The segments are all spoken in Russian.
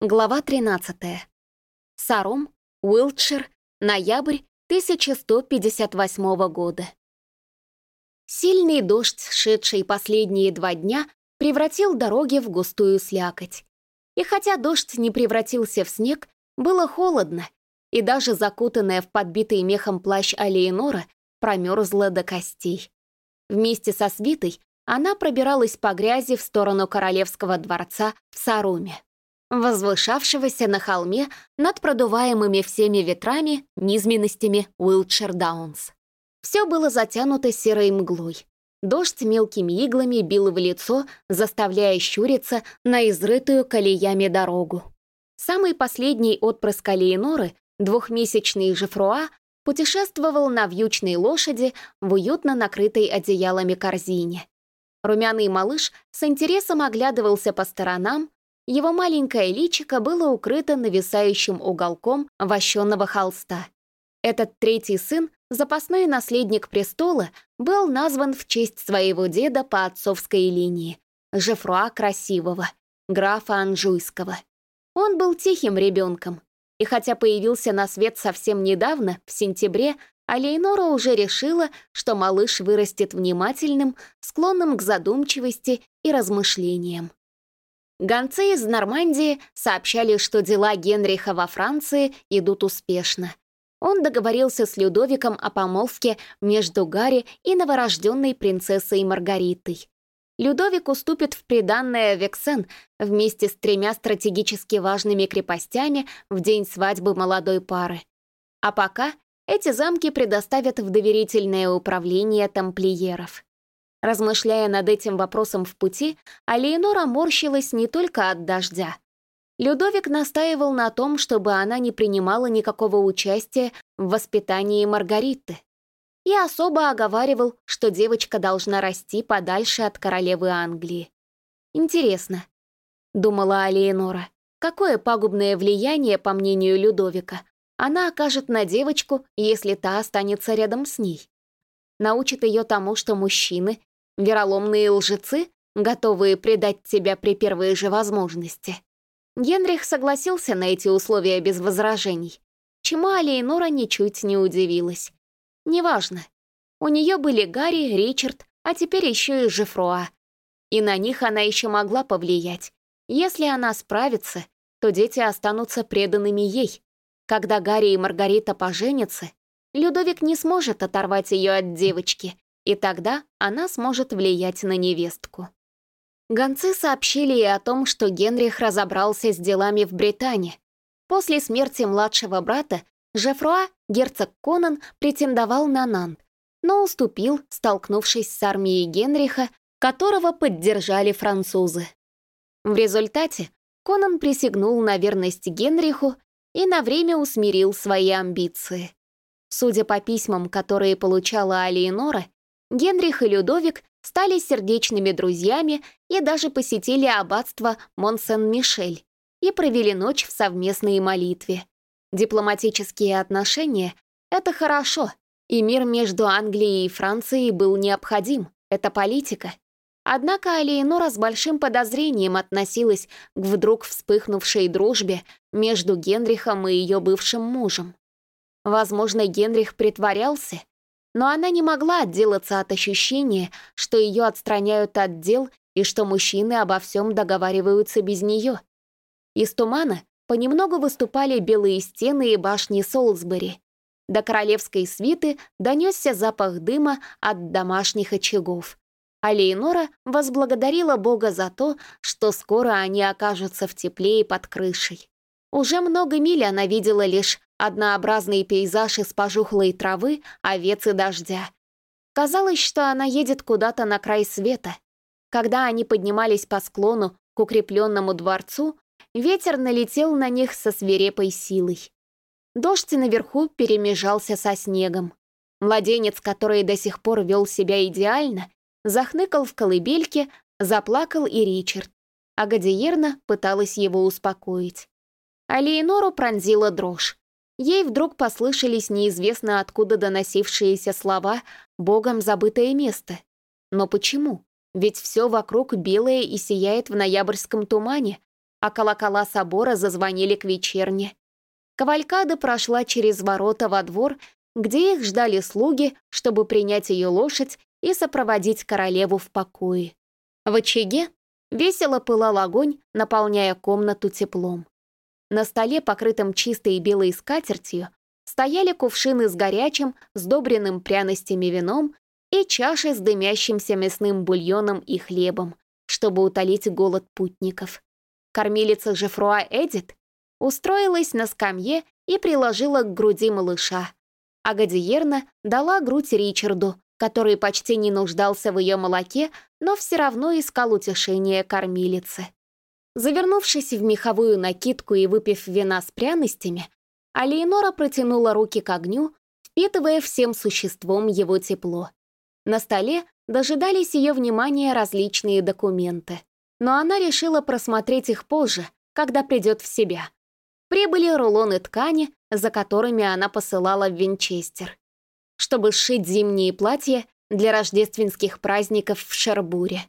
Глава 13. Саром, Уилтшир, ноябрь 1158 года. Сильный дождь, шедший последние два дня, превратил дороги в густую слякоть. И хотя дождь не превратился в снег, было холодно, и даже закутанная в подбитый мехом плащ Алиенора промерзла до костей. Вместе со свитой она пробиралась по грязи в сторону королевского дворца в Саруме возвышавшегося на холме над продуваемыми всеми ветрами низменностями Уилтшир-Даунс. Все было затянуто серой мглой. Дождь мелкими иглами бил в лицо, заставляя щуриться на изрытую колеями дорогу. Самый последний отпрыск Алиеноры, двухмесячный Жефруа, путешествовал на вьючной лошади в уютно накрытой одеялами корзине. Румяный малыш с интересом оглядывался по сторонам, его маленькое личико было укрыто нависающим уголком вощенного холста. Этот третий сын, запасной наследник престола, был назван в честь своего деда по отцовской линии, Жефруа Красивого, графа Анжуйского. Он был тихим ребенком, и хотя появился на свет совсем недавно, в сентябре, Алейнора уже решила, что малыш вырастет внимательным, склонным к задумчивости и размышлениям. Гонцы из Нормандии сообщали, что дела Генриха во Франции идут успешно. Он договорился с Людовиком о помолвке между Гарри и новорожденной принцессой Маргаритой. Людовик уступит в приданное Вексен вместе с тремя стратегически важными крепостями в день свадьбы молодой пары. А пока эти замки предоставят в доверительное управление тамплиеров. Размышляя над этим вопросом в пути, Алиенора морщилась не только от дождя. Людовик настаивал на том, чтобы она не принимала никакого участия в воспитании Маргариты. И особо оговаривал, что девочка должна расти подальше от королевы Англии. «Интересно», — думала Алиенора, «какое пагубное влияние, по мнению Людовика, она окажет на девочку, если та останется рядом с ней? Научит ее тому, что мужчины Вероломные лжецы, готовые предать тебя при первой же возможности. Генрих согласился на эти условия без возражений, чему Алейнора ничуть не удивилась. Неважно. У нее были Гарри, Ричард, а теперь еще и Жефруа. И на них она еще могла повлиять. Если она справится, то дети останутся преданными ей. Когда Гарри и Маргарита поженятся, Людовик не сможет оторвать ее от девочки, и тогда она сможет влиять на невестку. Гонцы сообщили и о том, что Генрих разобрался с делами в Британии. После смерти младшего брата Жефруа, герцог Конан, претендовал на Нант, но уступил, столкнувшись с армией Генриха, которого поддержали французы. В результате Конан присягнул на верность Генриху и на время усмирил свои амбиции. Судя по письмам, которые получала Алиенора, Генрих и Людовик стали сердечными друзьями и даже посетили аббатство Монсен-Мишель и провели ночь в совместной молитве. Дипломатические отношения — это хорошо, и мир между Англией и Францией был необходим, это политика. Однако Алиенора с большим подозрением относилась к вдруг вспыхнувшей дружбе между Генрихом и ее бывшим мужем. Возможно, Генрих притворялся, но она не могла отделаться от ощущения, что ее отстраняют от дел и что мужчины обо всем договариваются без нее. Из тумана понемногу выступали белые стены и башни Солсбери. До королевской свиты донесся запах дыма от домашних очагов. А Лейнора возблагодарила Бога за то, что скоро они окажутся в тепле и под крышей. Уже много миль она видела лишь однообразный пейзаж из пожухлой травы, овец и дождя. Казалось, что она едет куда-то на край света. Когда они поднимались по склону к укрепленному дворцу, ветер налетел на них со свирепой силой. Дождь наверху перемежался со снегом. Младенец, который до сих пор вел себя идеально, захныкал в колыбельке, заплакал и Ричард, а Гадиерна пыталась его успокоить. А Леонору пронзила дрожь. Ей вдруг послышались неизвестно откуда доносившиеся слова «Богом забытое место». Но почему? Ведь все вокруг белое и сияет в ноябрьском тумане, а колокола собора зазвонили к вечерне. Кавалькада прошла через ворота во двор, где их ждали слуги, чтобы принять ее лошадь и сопроводить королеву в покое. В очаге весело пылал огонь, наполняя комнату теплом. На столе, покрытом чистой белой скатертью, стояли кувшины с горячим, сдобренным пряностями вином и чаши с дымящимся мясным бульоном и хлебом, чтобы утолить голод путников. Кормилица Жефруа Эдит устроилась на скамье и приложила к груди малыша, а Гадиерна дала грудь Ричарду, который почти не нуждался в ее молоке, но все равно искал утешения кормилицы. Завернувшись в меховую накидку и выпив вина с пряностями, Алиенора протянула руки к огню, впитывая всем существом его тепло. На столе дожидались ее внимания различные документы, но она решила просмотреть их позже, когда придет в себя. Прибыли рулоны ткани, за которыми она посылала в Винчестер, чтобы сшить зимние платья для рождественских праздников в Шербуре.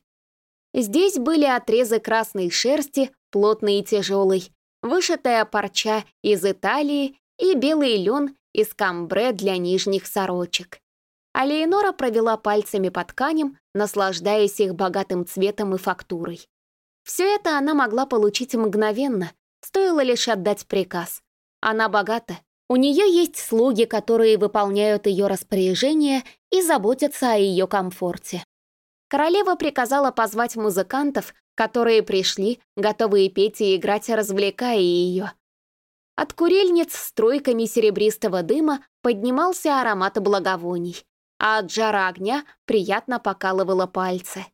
Здесь были отрезы красной шерсти, плотный и тяжелый, вышитая парча из Италии и белый лен из камбре для нижних сорочек. А Леонора провела пальцами по тканям, наслаждаясь их богатым цветом и фактурой. Все это она могла получить мгновенно, стоило лишь отдать приказ. Она богата, у нее есть слуги, которые выполняют ее распоряжения и заботятся о ее комфорте. Королева приказала позвать музыкантов, которые пришли, готовые петь и играть, развлекая ее. От курильниц с тройками серебристого дыма поднимался аромат благовоний, а от жара огня приятно покалывало пальцы.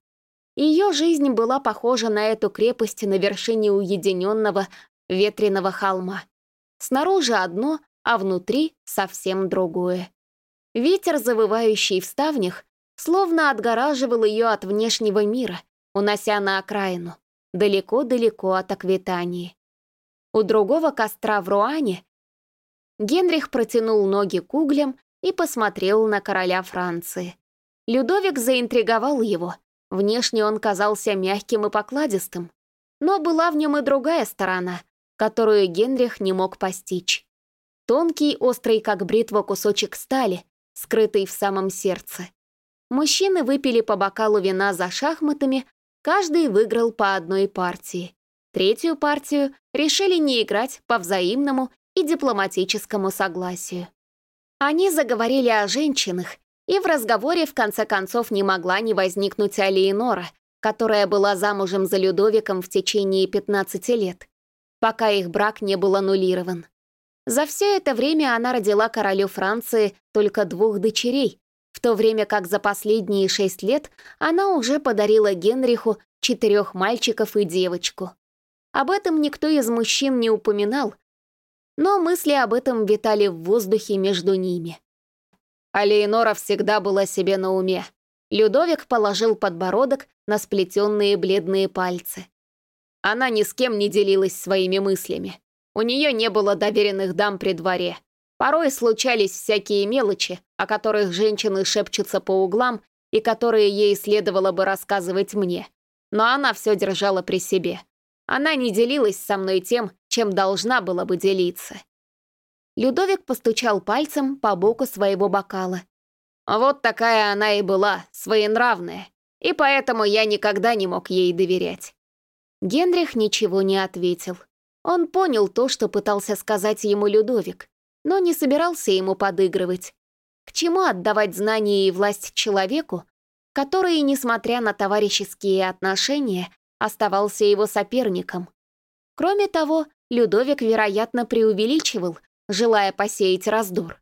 Ее жизнь была похожа на эту крепость на вершине уединенного ветреного холма. Снаружи одно, а внутри совсем другое. Ветер, завывающий в ставнях, словно отгораживал ее от внешнего мира, унося на окраину, далеко-далеко от Аквитании. У другого костра в Руане Генрих протянул ноги к углям и посмотрел на короля Франции. Людовик заинтриговал его. Внешне он казался мягким и покладистым. Но была в нем и другая сторона, которую Генрих не мог постичь. Тонкий, острый, как бритва, кусочек стали, скрытый в самом сердце. Мужчины выпили по бокалу вина за шахматами, каждый выиграл по одной партии. Третью партию решили не играть по взаимному и дипломатическому согласию. Они заговорили о женщинах, и в разговоре в конце концов не могла не возникнуть Алиенора, которая была замужем за Людовиком в течение 15 лет, пока их брак не был аннулирован. За все это время она родила королю Франции только двух дочерей, то время как за последние шесть лет она уже подарила Генриху четырех мальчиков и девочку. Об этом никто из мужчин не упоминал, но мысли об этом витали в воздухе между ними. А Леонора всегда была себе на уме. Людовик положил подбородок на сплетенные бледные пальцы. Она ни с кем не делилась своими мыслями. У нее не было доверенных дам при дворе. Порой случались всякие мелочи, о которых женщины шепчутся по углам и которые ей следовало бы рассказывать мне. Но она все держала при себе. Она не делилась со мной тем, чем должна была бы делиться. Людовик постучал пальцем по боку своего бокала. Вот такая она и была, своенравная, и поэтому я никогда не мог ей доверять. Генрих ничего не ответил. Он понял то, что пытался сказать ему Людовик, но не собирался ему подыгрывать. К чему отдавать знания и власть человеку, который, несмотря на товарищеские отношения, оставался его соперником? Кроме того, Людовик, вероятно, преувеличивал, желая посеять раздор.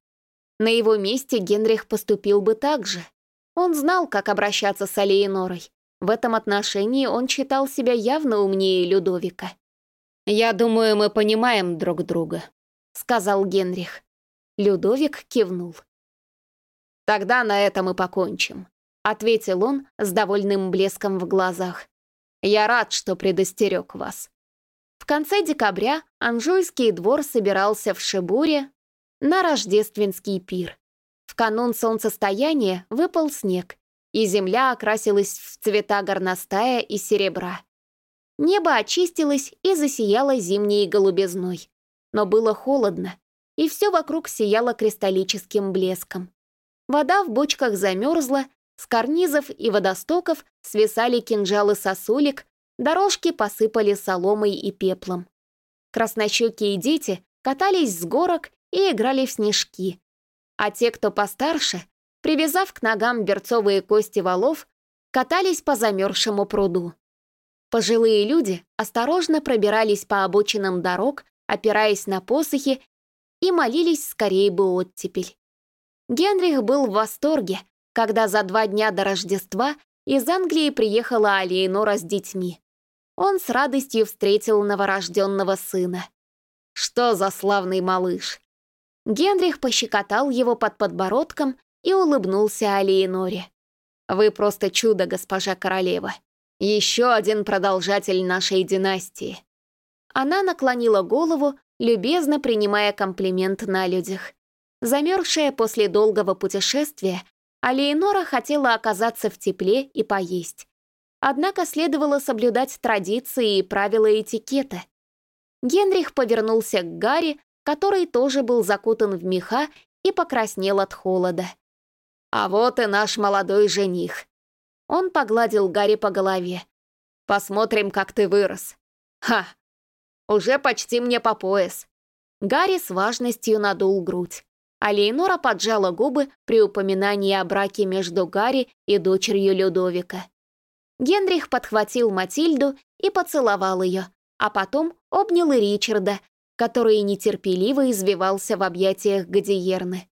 На его месте Генрих поступил бы так же. Он знал, как обращаться с Алиенорой. В этом отношении он считал себя явно умнее Людовика. «Я думаю, мы понимаем друг друга», — сказал Генрих. Людовик кивнул. «Тогда на этом и покончим», — ответил он с довольным блеском в глазах. «Я рад, что предостерег вас». В конце декабря Анжуйский двор собирался в Шибуре на рождественский пир. В канун солнцестояния выпал снег, и земля окрасилась в цвета горностая и серебра. Небо очистилось и засияло зимней голубизной. Но было холодно, и все вокруг сияло кристаллическим блеском. Вода в бочках замерзла, с карнизов и водостоков свисали кинжалы сосулек, дорожки посыпали соломой и пеплом. Краснощекие дети катались с горок и играли в снежки, а те, кто постарше, привязав к ногам берцовые кости валов, катались по замерзшему пруду. Пожилые люди осторожно пробирались по обочинам дорог, опираясь на посохи, и молились скорее бы оттепель. Генрих был в восторге, когда за два дня до Рождества из Англии приехала Алиенора с детьми. Он с радостью встретил новорожденного сына. Что за славный малыш! Генрих пощекотал его под подбородком и улыбнулся Алиеноре. «Вы просто чудо, госпожа королева. Еще один продолжатель нашей династии». Она наклонила голову, любезно принимая комплимент на людях. Замерзшая после долгого путешествия, Алиенора хотела оказаться в тепле и поесть. Однако следовало соблюдать традиции и правила этикета. Генрих повернулся к Гарри, который тоже был закутан в меха и покраснел от холода. «А вот и наш молодой жених». Он погладил Гарри по голове. «Посмотрим, как ты вырос». «Ха! Уже почти мне по пояс». Гарри с важностью надул грудь. А Лейнора поджала губы при упоминании о браке между Гарри и дочерью Людовика. Генрих подхватил Матильду и поцеловал ее, а потом обнял и Ричарда, который нетерпеливо извивался в объятиях Гадиерны.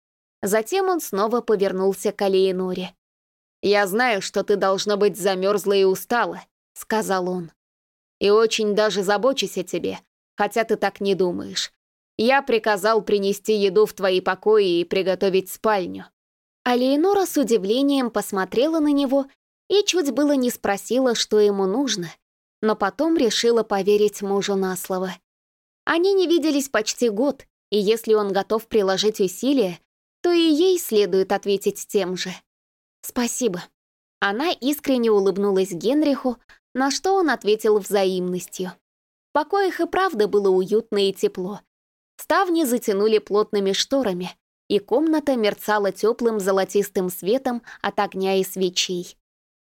Затем он снова повернулся к Алиеноре. «Я знаю, что ты, должно быть, замерзла и устала», — сказал он. «И очень даже забочусь о тебе, хотя ты так не думаешь. Я приказал принести еду в твои покои и приготовить спальню». Алиенора с удивлением посмотрела на него и чуть было не спросила, что ему нужно, но потом решила поверить мужу на слово. Они не виделись почти год, и если он готов приложить усилия, то и ей следует ответить тем же. «Спасибо». Она искренне улыбнулась Генриху, на что он ответил взаимностью. В покоях и правда было уютно и тепло. Ставни затянули плотными шторами, и комната мерцала теплым золотистым светом от огня и свечей.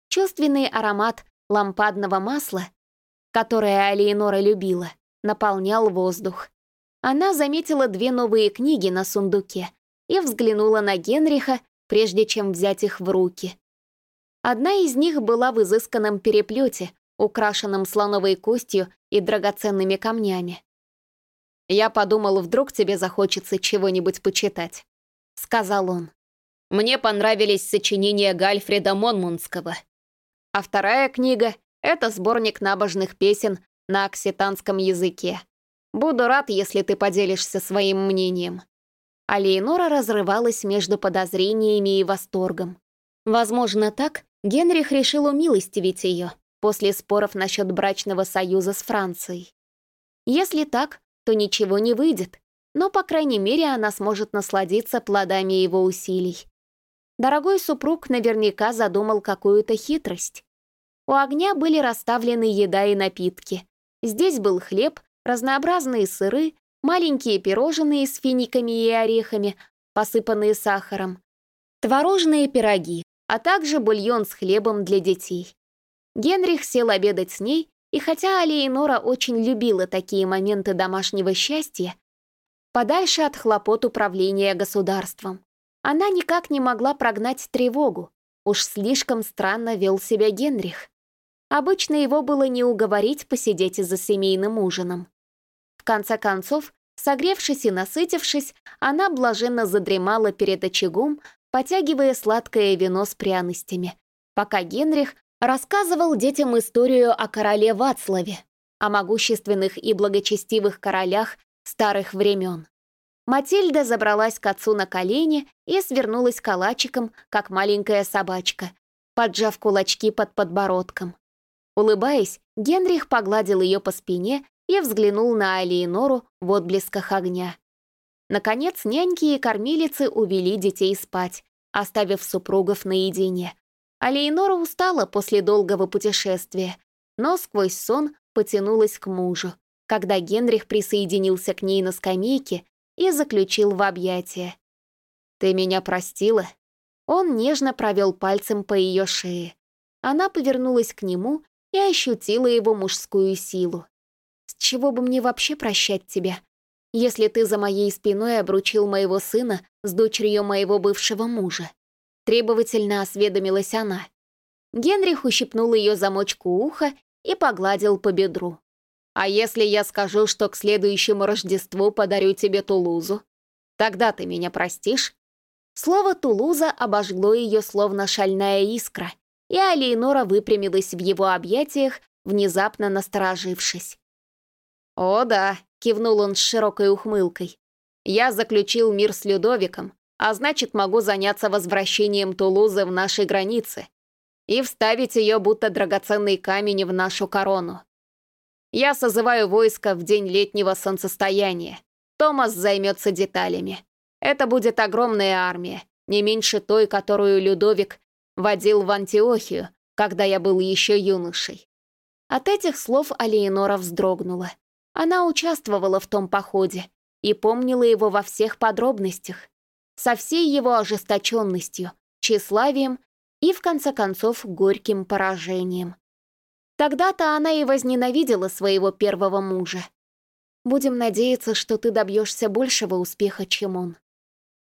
Чувственный аромат лампадного масла, которое Алиенора любила, наполнял воздух. Она заметила две новые книги на сундуке и взглянула на Генриха, прежде чем взять их в руки. Одна из них была в изысканном переплете, украшенном слоновой костью и драгоценными камнями. «Я подумал, вдруг тебе захочется чего-нибудь почитать», — сказал он. «Мне понравились сочинения Гальфреда Монмунского. А вторая книга — это сборник набожных песен на окситанском языке. Буду рад, если ты поделишься своим мнением». А Лейнора разрывалась между подозрениями и восторгом. Возможно, так Генрих решил умилостивить ее после споров насчет брачного союза с Францией. Если так, то ничего не выйдет, но, по крайней мере, она сможет насладиться плодами его усилий. Дорогой супруг наверняка задумал какую-то хитрость. У огня были расставлены еда и напитки, Здесь был хлеб, разнообразные сыры, маленькие пирожные с финиками и орехами, посыпанные сахаром, творожные пироги, а также бульон с хлебом для детей. Генрих сел обедать с ней, и хотя Алиенора очень любила такие моменты домашнего счастья, подальше от хлопот управления государством, она никак не могла прогнать тревогу. Уж слишком странно вел себя Генрих. Обычно его было не уговорить посидеть за семейным ужином. В конце концов, согревшись и насытившись, она блаженно задремала перед очагом, потягивая сладкое вино с пряностями, пока Генрих рассказывал детям историю о короле Вацлаве, о могущественных и благочестивых королях старых времен. Матильда забралась к отцу на колени и свернулась калачиком, как маленькая собачка, поджав кулачки под подбородком. Улыбаясь, Генрих погладил ее по спине и взглянул на Алиенору в отблесках огня. Наконец, няньки и кормилицы увели детей спать, оставив супругов наедине. Алиенора устала после долгого путешествия, но сквозь сон потянулась к мужу, когда Генрих присоединился к ней на скамейке и заключил в объятия. «Ты меня простила?» Он нежно провел пальцем по ее шее. Она повернулась к нему и ощутила его мужскую силу. «С чего бы мне вообще прощать тебя, если ты за моей спиной обручил моего сына с дочерью моего бывшего мужа?» Требовательно осведомилась она. Генрих ущипнул ее замочку уха и погладил по бедру. «А если я скажу, что к следующему Рождеству подарю тебе Тулузу? Тогда ты меня простишь?» Слово «Тулуза» обожгло ее словно шальная искра, и Алиенора выпрямилась в его объятиях, внезапно насторожившись. «О да», — кивнул он с широкой ухмылкой. «Я заключил мир с Людовиком, а значит, могу заняться возвращением Тулузы в наши границы и вставить ее будто драгоценный камень в нашу корону. Я созываю войско в день летнего солнцестояния. Томас займется деталями. Это будет огромная армия, не меньше той, которую Людовик водил в Антиохию, когда я был еще юношей. От этих слов Алиенора вздрогнула. Она участвовала в том походе и помнила его во всех подробностях, со всей его ожесточенностью, тщеславием и, в конце концов, горьким поражением. Тогда-то она и возненавидела своего первого мужа. Будем надеяться, что ты добьешься большего успеха, чем он.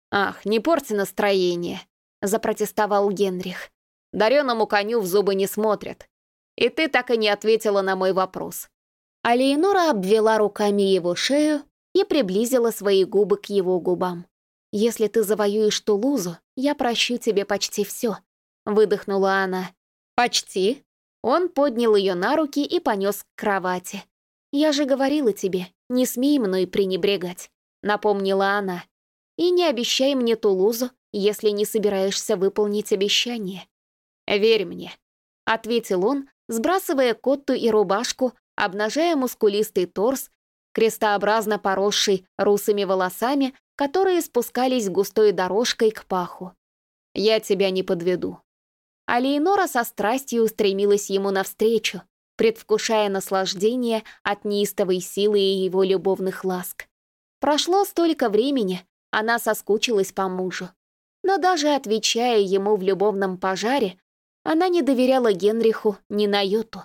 «Ах, не порти настроение», — запротестовал Генрих. «Дареному коню в зубы не смотрят. И ты так и не ответила на мой вопрос». А Леонора обвела руками его шею и приблизила свои губы к его губам. «Если ты завоюешь Тулузу, я прощу тебе почти все», — выдохнула она. «Почти?» Он поднял ее на руки и понес к кровати. «Я же говорила тебе, не смей мной пренебрегать», — напомнила она. «И не обещай мне Тулузу, если не собираешься выполнить обещание». «Верь мне», — ответил он, сбрасывая котту и рубашку, обнажая мускулистый торс, крестообразно поросший русыми волосами, которые спускались густой дорожкой к паху. «Я тебя не подведу». А Лейнора со страстью устремилась ему навстречу, предвкушая наслаждение от неистовой силы и его любовных ласк. Прошло столько времени, она соскучилась по мужу. Но даже отвечая ему в любовном пожаре, она не доверяла Генриху ни на йоту.